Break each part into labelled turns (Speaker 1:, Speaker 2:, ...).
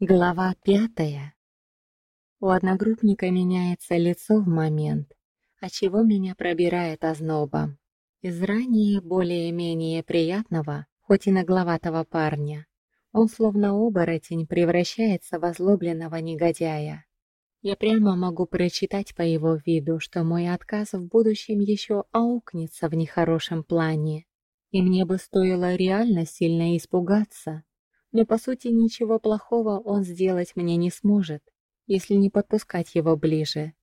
Speaker 1: Глава пятая. У одногруппника меняется лицо в момент, отчего меня пробирает ознобом. Из ранее более-менее приятного, хоть и нагловатого парня, он словно оборотень превращается в озлобленного негодяя. Я прямо могу прочитать по его виду, что мой отказ в будущем еще аукнется в нехорошем плане, и мне бы стоило реально сильно испугаться, но по сути ничего плохого он сделать мне не сможет, если не подпускать его ближе.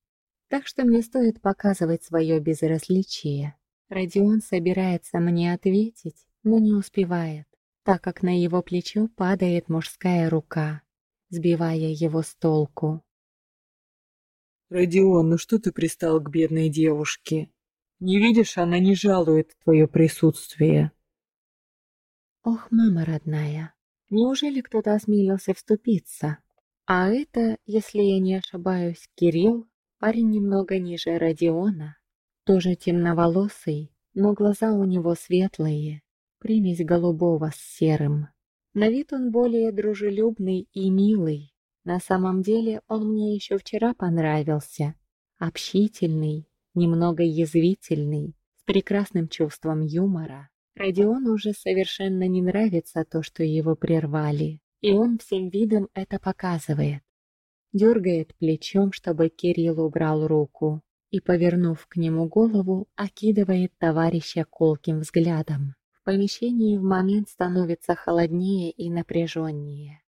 Speaker 1: Так что мне стоит показывать свое безразличие. Родион собирается мне ответить, но не успевает, так как на его плечо падает мужская рука, сбивая его с толку.
Speaker 2: «Родион, ну что ты пристал к бедной девушке? Не видишь, она не жалует твое присутствие».
Speaker 1: «Ох, мама родная, Неужели кто-то осмелился вступиться? А это, если я не ошибаюсь, Кирилл, парень немного ниже Родиона, тоже темноволосый, но глаза у него светлые, примесь голубого с серым. На вид он более дружелюбный и милый. На самом деле он мне еще вчера понравился. Общительный, немного язвительный, с прекрасным чувством юмора. Родиону уже совершенно не нравится то, что его прервали, и он всем видом это показывает. Дергает плечом, чтобы Кирилл убрал руку, и, повернув к нему голову, окидывает товарища колким взглядом. В помещении в момент становится холоднее и напряженнее.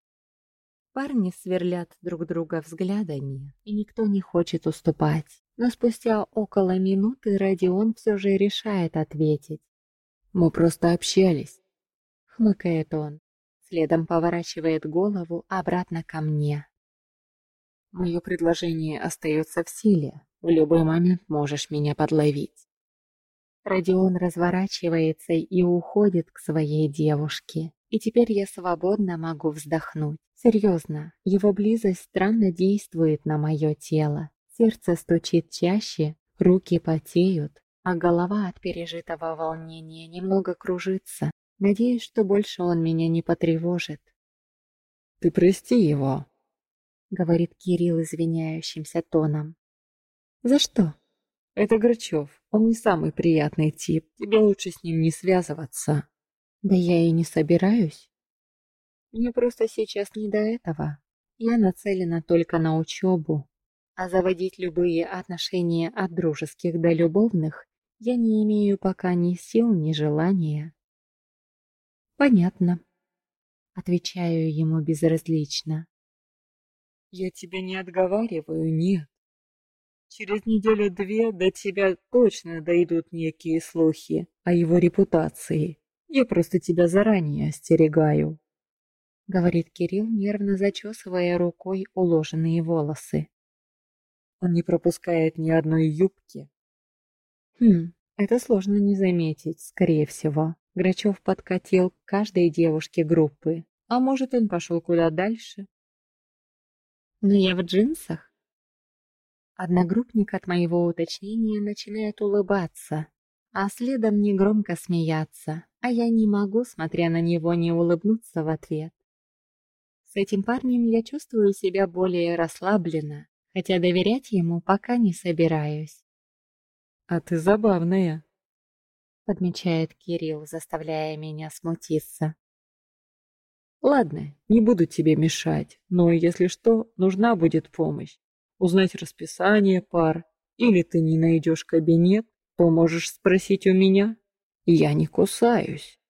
Speaker 1: Парни сверлят друг друга взглядами, и никто не хочет уступать. Но спустя около минуты Родион все же решает ответить.
Speaker 2: Мы просто общались.
Speaker 1: Хмыкает он. Следом поворачивает голову обратно ко мне.
Speaker 2: Мое предложение остается в силе. В любой момент можешь меня подловить.
Speaker 1: Родион разворачивается и уходит к своей девушке. И теперь я свободно могу вздохнуть. Серьезно, его близость странно действует на мое тело. Сердце стучит чаще, руки потеют, а голова от пережитого волнения немного кружится. Надеюсь, что больше он меня не потревожит.
Speaker 2: «Ты прости его», —
Speaker 1: говорит Кирилл извиняющимся тоном. «За что?»
Speaker 2: «Это Грачев. Он не самый приятный тип. Тебе лучше с ним не связываться».
Speaker 1: «Да я и не собираюсь. Мне просто сейчас не до этого. Я нацелена только на учебу. А заводить любые отношения от дружеских до любовных я не имею пока ни сил, ни желания. Понятно. Отвечаю ему безразлично.
Speaker 2: Я тебя не отговариваю, нет. Через неделю-две до тебя точно дойдут некие слухи о его репутации. Я просто тебя заранее остерегаю.
Speaker 1: Говорит Кирилл, нервно зачесывая рукой уложенные волосы.
Speaker 2: Он не пропускает ни одной юбки,
Speaker 1: Хм, это сложно не заметить, скорее всего. Грачев подкатил к каждой девушке группы. А может, он пошел куда дальше? Но я в джинсах? Одногруппник от моего уточнения начинает улыбаться, а следом негромко смеяться, а я не могу, смотря на него, не улыбнуться в ответ. С этим парнем я чувствую себя более расслабленно, хотя доверять ему пока не собираюсь.
Speaker 2: «А ты забавная», —
Speaker 1: подмечает Кирилл, заставляя меня смутиться.
Speaker 2: «Ладно, не буду тебе мешать, но если что, нужна будет помощь. Узнать расписание пар, или ты не найдешь кабинет, то можешь спросить у меня. Я не кусаюсь».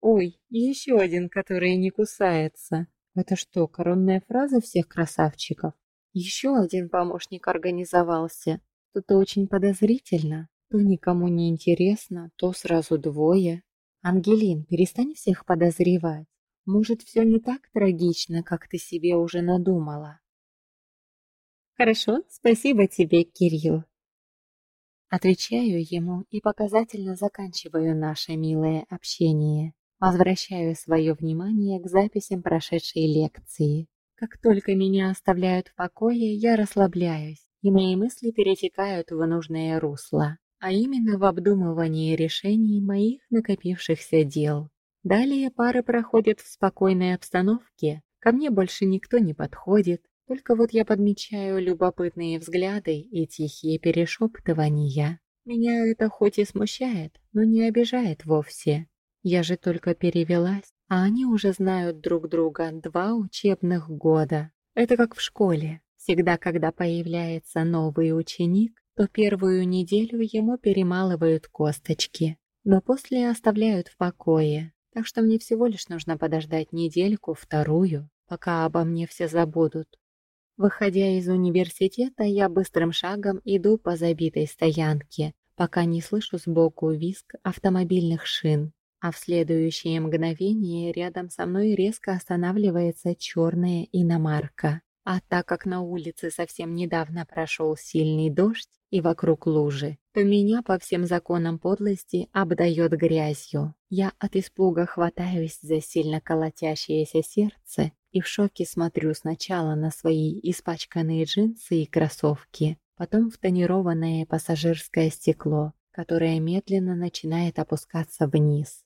Speaker 1: «Ой, еще один, который не кусается. Это что, коронная фраза всех красавчиков? Еще один помощник организовался. Что-то очень подозрительно. То никому не интересно, то сразу двое. Ангелин, перестань всех подозревать. Может, все не так трагично, как ты себе уже надумала. Хорошо, спасибо тебе, Кирилл. Отвечаю ему и показательно заканчиваю наше милое общение. Возвращаю свое внимание к записям прошедшей лекции. Как только меня оставляют в покое, я расслабляюсь и мои мысли перетекают в нужное русло, а именно в обдумывании решений моих накопившихся дел. Далее пары проходят в спокойной обстановке, Ко мне больше никто не подходит, только вот я подмечаю любопытные взгляды и тихие перешептывания. Меня это хоть и смущает, но не обижает вовсе. Я же только перевелась, а они уже знают друг друга два учебных года. Это как в школе. Всегда, когда появляется новый ученик, то первую неделю ему перемалывают косточки, но после оставляют в покое. Так что мне всего лишь нужно подождать недельку, вторую, пока обо мне все забудут. Выходя из университета, я быстрым шагом иду по забитой стоянке, пока не слышу сбоку визг автомобильных шин а в следующее мгновение рядом со мной резко останавливается черная иномарка. А так как на улице совсем недавно прошел сильный дождь и вокруг лужи, то меня по всем законам подлости обдает грязью. Я от испуга хватаюсь за сильно колотящееся сердце и в шоке смотрю сначала на свои испачканные джинсы и кроссовки, потом в тонированное пассажирское стекло, которое медленно начинает опускаться вниз.